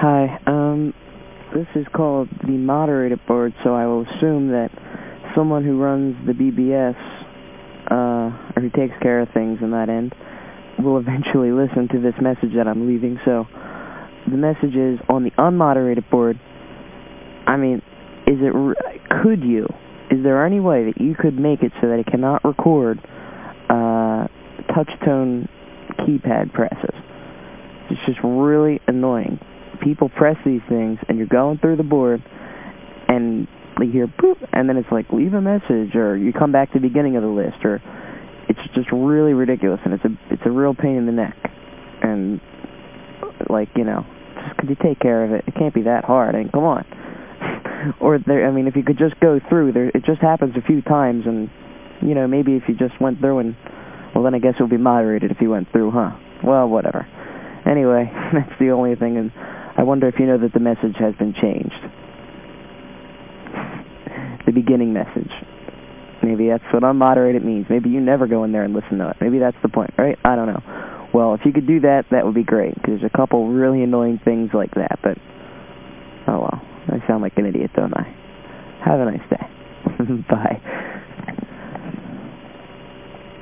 Hi, um, this is called the moderated board, so I will assume that someone who runs the BBS, uh, or who takes care of things in that end, will eventually listen to this message that I'm leaving. So the message is on the unmoderated board, I mean, is it, could you, is there any way that you could make it so that it cannot record uh, touch tone keypad presses? It's just really annoying. People press these things, and you're going through the board, and you hear boop, and then it's like, leave a message, or you come back to the beginning of the list, or it's just really ridiculous, and it's a, it's a real pain in the neck. And, like, you know, just could you take care of it? It can't be that hard. I mean, come on. or, there, I mean, if you could just go through, there, it just happens a few times, and, you know, maybe if you just went through and, well, then I guess it would be moderated if you went through, huh? Well, whatever. Anyway, that's the only thing, and I wonder if you know that the message has been changed. The beginning message. Maybe that's what unmoderated means. Maybe you never go in there and listen to it. Maybe that's the point, right? I don't know. Well, if you could do that, that would be great, because there's a couple really annoying things like that, but, oh well. I sound like an idiot, don't I? Have a nice day. Bye.